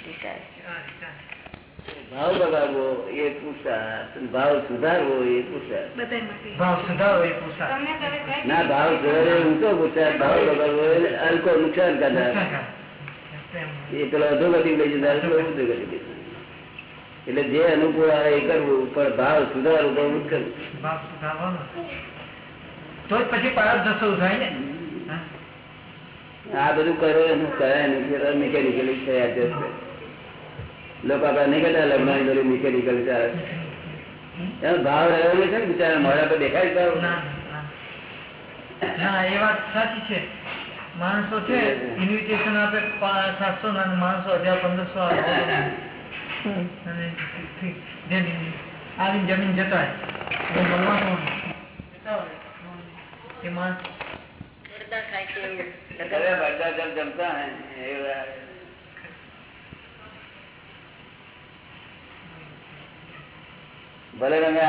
S2: રિટાયર.
S4: હા, રિટાયર.
S3: ભાવ બગાડવો એ પુરુષાર્થ ભાવ સુધારવો એ પુરુષાર્થ
S4: ભાવ સુધારવો એ પુરુષાર્થ.
S3: ના ભાવ સુધારે ઊંચો પુરુષાર્થ ભાવ બગાડવો એ અલ્કો નુકસાન કરનાર એ પેલો અધોગતિ લઈ જતા પેલો અધોગતિ એટલે જે અનુકૂળ આવે એ કરવું પણ ભાવ સુધારવું તો જ કરવું
S4: ભાવ સુધારવાનો. તો પછી પારદ જશો થાય ને
S3: આ બધું કરે એનું કરાય નહીં. મિકેનિકલી થયા જશે લોકો આપડે નહીં કહેતા લગ્ન બધું મિકેનિકલ ચાલે એનો ભાવ રહ્યો નહીં છે ને બિચારા મોડા પર દેખાય ભાવ.
S4: ના, એ વાત સાચી છે. માણસો છે ઇન્વિટેશન આપે સાતસો ના માણસો હજાર પંદરસો આવે. અને આવીને જમીન જતા. એ માણસ
S2: થાય છે
S3: જમતા હે એ ભલે તમે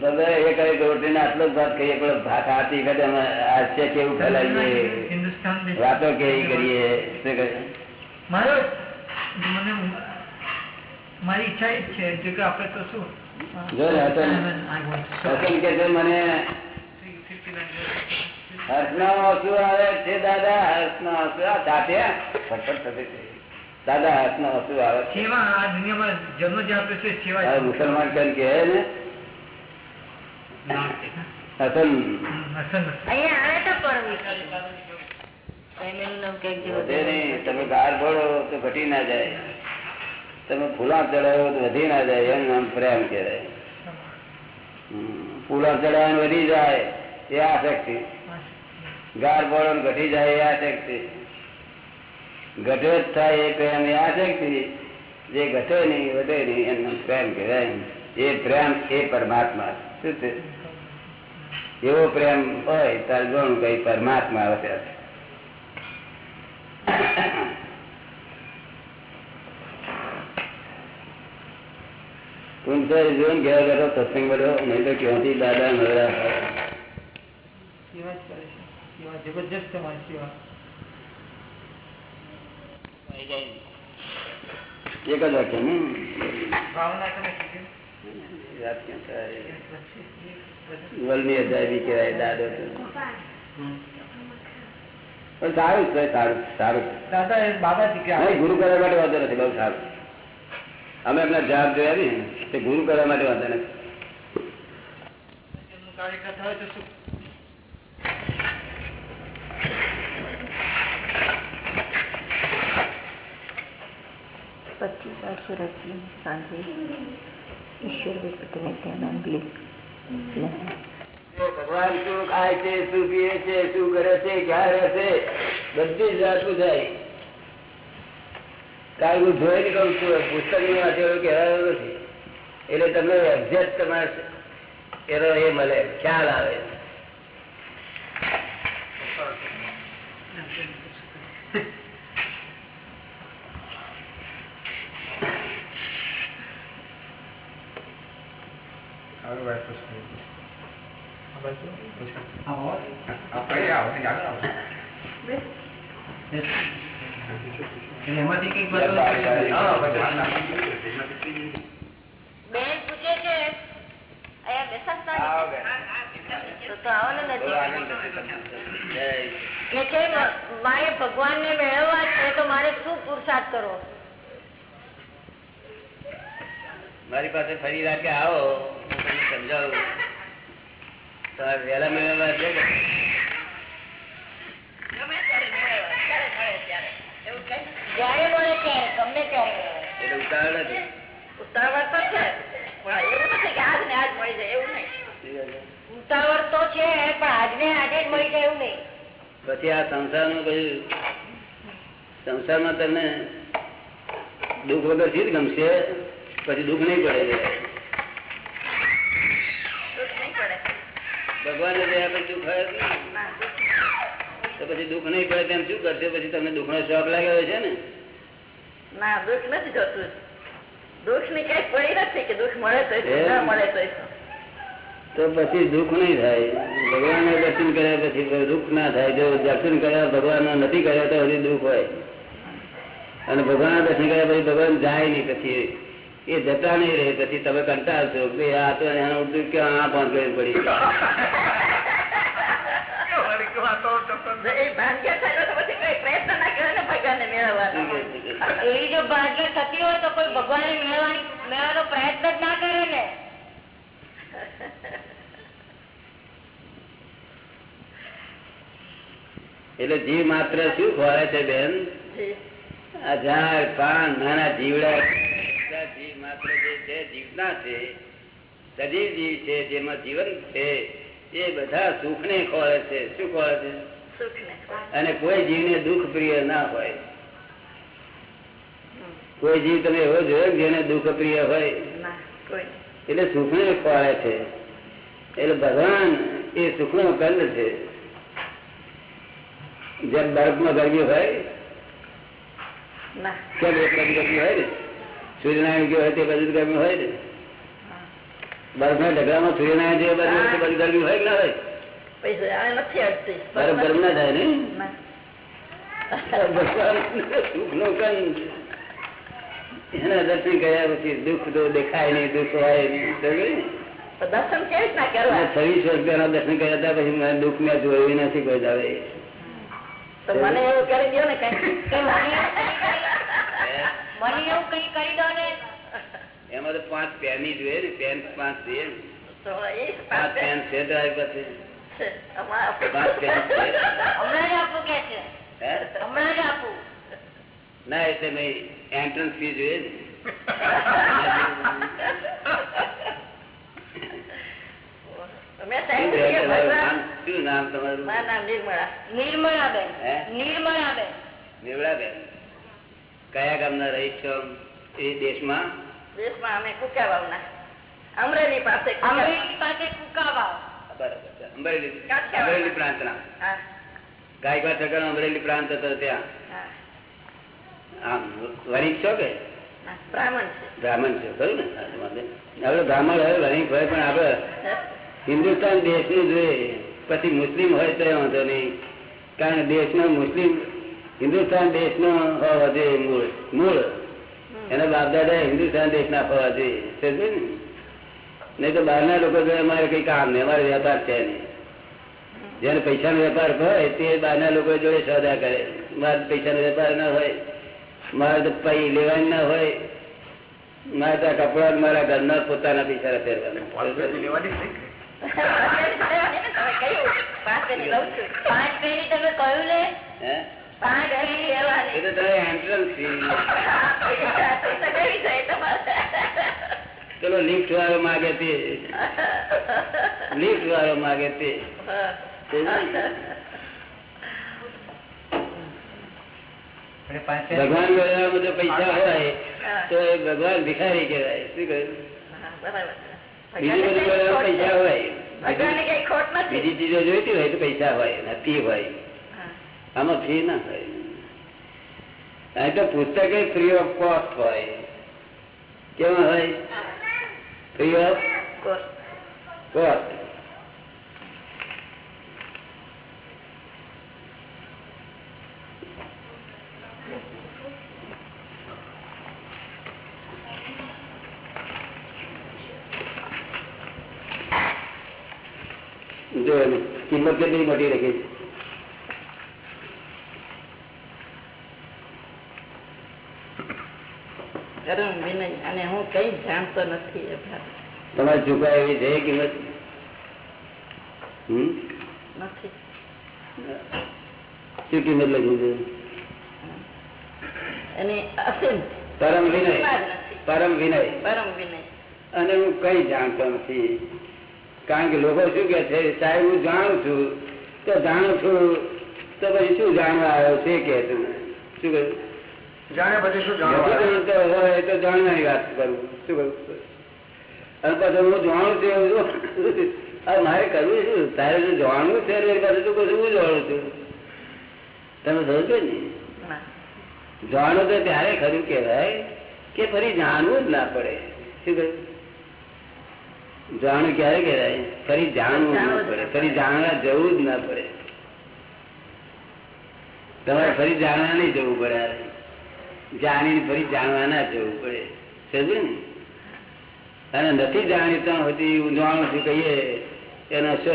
S3: ભલે એ કઈ રોટી ને આટલો ભાત કહીએ પણ ભાત વખતે અમે હાસ્ય કેવું ફેલાવીએ. વાતો કેવી કરીએ શું કહે
S4: મારો મને મારી ઈચ્છા એ છે જો કે આપણે તો શું?
S3: જો ને, હસન. હસન કે છે મને હર્ષનો શું આવે છે દાદા હર્ષનો શું આ દાંત્યા ફટફટ થતી. દાદા હર્ષનો વસ્તુ આવે
S4: સેવા આ દુનિયામાં જન્મ જે આપ્યો છે સેવા
S3: મુસલમાન કેમ કે ને. હસન તમે ગાર ભળો તો ઘટી ના જાય. તમે ફૂલા ચડાવો તો વધી ના જાય. એમ નામ પ્રેમ કહેવાય. ફૂલા ચડાવવાનું વધી જાય. એ
S4: આ શક્તિ.
S3: ગાર ભળો ને ઘટી જાય એ આ ઘટે જ થાય એ પ્રેમ એ આસક્તિ જે ઘટે નહીં વધે નહીં એનો પ્રેમ કહેવાય એ પ્રેમ એ પરમાત્મા શું છે એવો પ્રેમ હોય તાર ગણું કઈ પરમાત્મા આવશે કુંસારી જોઈને ઘેર બેઠો સત્સંગ બેઠો નહીં તો ક્યાંથી દાદા નવરા થાય
S4: સેવા જ કરે છે સેવા જબરજસ્ત તમારી સેવા
S3: એક જ વાક્ય ને વલની અજાયબી કહેવાય દાદો પણ સારું છે સારું સારું છે.
S4: એ બાબા
S3: ગુરુ કરવા માટે વાંધો નથી બહુ સારું. અમે એમના જવાબ જોયા ને તે ગુરુ કરવા માટે વાંધો નથી.
S4: એમનું હોય તો શું?
S5: પાછું રચી સાંજે ઈશ્વર વ્યક્તિને ત્યાં આંગલી
S3: ભગવાન શું ખાય છે શું પીએ છે શું કરે છે ક્યાં રહે છે બધી જ જાતનું જાય કારણ હું જોઈને કહું છું પુસ્તકની વાંચે એવું કહેવાયું નથી એટલે તમને એક્ઝેક્ટ તમારે એનો એ મળે ખ્યાલ આવે
S2: મારે ભગવાન ને મેળવવા છે તો મારે શું પુરુષાર્થ કરવો
S3: મારી પાસે ફરી રાખે આવો, હું તમને સમજાવું. વહેલા મેળવવા છે કે
S2: જયારે મળે ત્યારે તમને ત્યારે.
S3: એટલે ઉતાવળ નથી
S2: ઉતાવળ તો છે પણ એવું નથી કે આજ ને આજ મળી જાય એવું નહીં. ઉતાવળ તો છે પણ આજને આજે જ મળી જાય એવું નહીં.
S3: પછી આ સંસારનું કયું સંસારમાં તમને દુઃખ વગરથી જ ગમશે? પછી દુઃખ નહીં પડે. ભગવાને દયા પછી દુઃખ. તો પછી દુઃખ નહીં પડે તેમ શું કરશે? પછી તમને દુઃખ નો શોખ લાગ્યો છે ને?
S2: ના દુઃખ નથી જોતું દુઃખની કઈ પડી નથી કે દુઃખ મળે તો
S3: મળે
S2: તો
S3: તો પછી દુઃખ નહીં થાય. ભગવાનને દર્શન કર્યા પછી દુઃખ ના થાય. જો દર્શન કર્યા ભગવાન નથી કર્યા તો હજી દુઃખ હોય. અને ભગવાન દર્શન કર્યા પછી ભગવાન જાય નહીં પછી. એ જતા નહીં રહે. પછી તમે કંટાળશો કે આ તો એનું કે આ કરવી પડી?
S2: એવી જો ભાગ્ય થતી હોય તો કોઈ ભગવાન મેળવવાની મેળવવાનો પ્રયત્ન જ ના કરે ને.
S3: એટલે જીવ માત્ર શું ખોરે છે બેન? હજાર પાન નાના જીવડા જીવ માત્ર જે છે જીવના છે સજીવ જીવ છે જેમાં જીવન છે એ બધા સુખ ને ખોળે છે. શું ખોળે છે? અને કોઈ જીવને દુઃખ પ્રિય ના હોય. કોઈ જીવ તમે એવો જોયો જેને દુઃખ પ્રિય હોય? એટલે સુખ ને ખોળે છે. એટલે ભગવાન એ સુખ નો કંદ છે. જેમ બરફમાં ગરમી હોય કેમ એક બાજુ ગરમી હોય ને? સૂર્યનારાયણ ગયો હોય તે બાજુ ગરમી હોય ને? બરફના ઢગલામાં સૂર્યનારાયણ જે બાજુ ગરમી હોય કે ના હોય?
S2: નથી અડતી
S3: બરફ ના થાય ને? ભગવાન સુખ નો કંદ એના દર્શન કર્યા પછી દુઃખ તો દેખાય નહીં દુઃખ હોય નહીં
S2: દર્શન કેવી રીતના કરવા?
S3: છવ્વીસ વર્ષ પહેલા દર્શન કર્યા હતા પછી મને દુઃખ મેં જોયું નથી કોઈ
S2: દાવે મને એવું કરી દો ને કઈ. મને એવું કઈ કરી દો ને.
S3: એમાં તો પાંચ પેની જોઈએ ને પેન પાંચ જોઈએ પાંચ પેન છે ડ્રાઈવ પાસે ના એટલે મેં એન્ટ્રન્સ ફી જોઈએ ને શું નામ? તમારું?
S2: મારું નિર્મળાબેન. નિર્મળાબેન.
S3: કયા ગામના રહી છો એ દેશમાં?
S2: દેશમાં અમે કુકાવાવના. અમરેલી પાસે અમરેલી પાસે કુકાવાવ.
S3: બરાબર. અમરેલી. પ્રાંતના.
S2: હા.
S3: ગાયકવાડ સરકાર અમરેલી પ્રાંત હતો ત્યાં. આમ વણિક છો કે?
S2: બ્રાહ્મણ છો.
S3: ખરું ને? હા, વાંધો નહીં. બ્રાહ્મણ હોય વણિક હોય પણ આપણે હિન્દુસ્તાન દેશનું જોઈએ પછી મુસ્લિમ હોય તો વાંધો નહીં. કારણ દેશ દેશનો મુસ્લિમ હિન્દુસ્તાન દેશનો હોવા જોઈએ મૂળ મૂળ. એના બાપ દાદા હિન્દુસ્તાન દેશના હોવા જોઈએ. ને? નહીં તો બહારના લોકો અમારે કઈ કામ નહીં. અમારે વેપાર છે નહીં. જેને પૈસાનો વેપાર હોય તે બહારના લોકો જોડે સોદા કરે. મારે પૈસાનો વેપાર ના હોય મારે તો પૈ લેવાની ના હોય. મારે તો કપડા મારા ઘરના પોતાના પૈસા ચલો લિફ્ટ વાળો માગે તે. લિફ્ટ વાળો માગે તે. ભગવાન બધા બધો પૈસા હોય તો એ ભગવાન ભિખારી કહેવાય. શું કહ્યું? બીજી બધી પૈસા હોય. બીજી ચીજો જોઈતી હોય તો પૈસા હોય નથી હોય. આમાં ફી ના હોય. અહીં તો પુસ્તક ફ્રી ઓફ કોસ્ટ હોય. કેવું હોય? Free of. કોસ્ટ જો એની કિંમત કેટલી મોટી રાખી છે. તમારે ચૂકવા એવી છે કિંમત શું કિંમત લખી છે. પરમ વિનય. પરમ વિનય.
S2: પરમ વિનય.
S3: અને હું કઈ જાણતો નથી. કારણ કે લોકો શું કે છે સાહેબ હું જાણું છું. તો જાણું છું. તો પછી શું જાણવા આવ્યો છે કે તું શું કહ્યું?
S1: જાણે પછી શું
S3: જાણતો હોય તો જાણવાની વાત કરું. શું કહ્યું? અને પછી હું જાણું છું એવું મારે કરવું શું? તારે જો જાણવું છે એ પાસે તું કશું હું જાણું છું. તમે સમજો ને?
S2: ના.
S3: જાણો તો ત્યારે ખરું કહેવાય કે ફરી જાણવું જ ના પડે. શું કહ્યું? જાણવું ક્યારે કહેવાય? ફરી જાણવું ના પડે. ફરી જાણવા જવું જ ના પડે. તમારે ફરી જાણવા નહીં જવું પડે જાણીને ફરી જાણવા ના જવું પડે. સમજે ને? અને નથી જાણી તો હજી ઊંધવાનું જાણું છું કહીએ એનો
S2: તો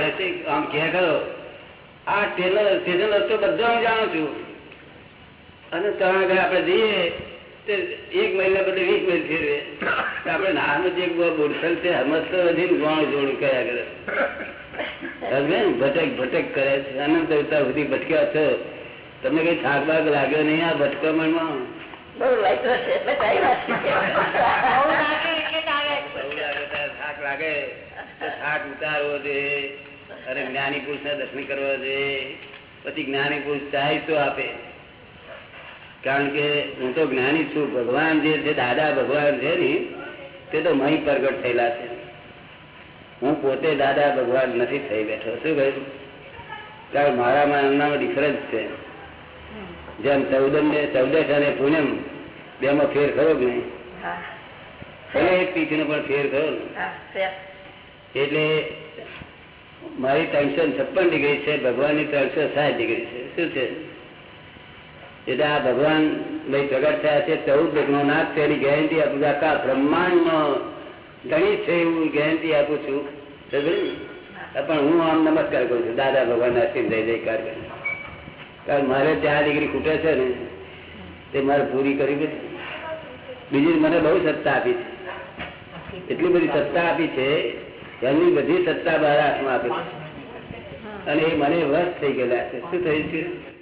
S2: જાણું
S3: આમ કે કરો આ ટેલર સ્ટેશન રસ્તો બધો હું જાણું છું. અને ત્યાં આગળ આપણે જઈએ તે એક મહિના બદલે વીસ મહિલ ફેરવે. આપડે નાનું જે બુડસલ છે હમત વધી ગોણ જોણ કર્યા કરે. ભટક ભટક કરે છે. અનંત અવતાર સુધી ભટક્યા છો. તમને કઈ થાક બાક લાગ્યો નહીં આ ભટકમણમાં?
S2: છે
S3: થાક લાગે. તો થાક ઉતારવો જોઈએ અને જ્ઞાની પુરુષ દર્શન કરવા જોઈએ પછી જ્ઞાની પુરુષ ચાહે તો આપે. કારણ કે હું તો જ્ઞાની છું ભગવાન જે છે દાદા ભગવાન છે ને તે તો મહી પ્રગટ થયેલા છે. હું પોતે દાદા ભગવાન નથી થઈ બેઠો. શું કહ્યું? કારણ મારામાં એમનામાં ડિફરન્સ છે. જેમ ચૌદમ ને ચૌદશ અને પૂનમ બેમાં ફેર ખરો કે નહીં. ભલે એક પીઠનો પણ ફેર ખરો ને. એટલે મારી ત્રણસો છપ્પન ડિગ્રી છે ભગવાનની ત્રણસો સાત ડિગ્રી છે. શું છે? એટલે આ ભગવાન લઈ પ્રગટ થયા છે, ચૌદ લગ્નો નાથ એની ગેરંટી આપું છું. આખા બ્રહ્માંડમાં ગણિત છે એવું ગેરંટી આપું છું. પણ હું આમ નમસ્કાર કરું છું. દાદા ભગવાન આશીર્વ જય જયકાર કરે કારણ મારે ચાર ડિગ્રી ખૂટે છે ને, તે મારે પૂરી કરી છે બીજી મને બહુ સત્તા આપી છે. એટલી બધી સત્તા આપી છે એમની બધી સત્તા બહાર હાથમાં આપી છે. અને એ મને વશ થઈ ગયેલા છે. શું થયું છે?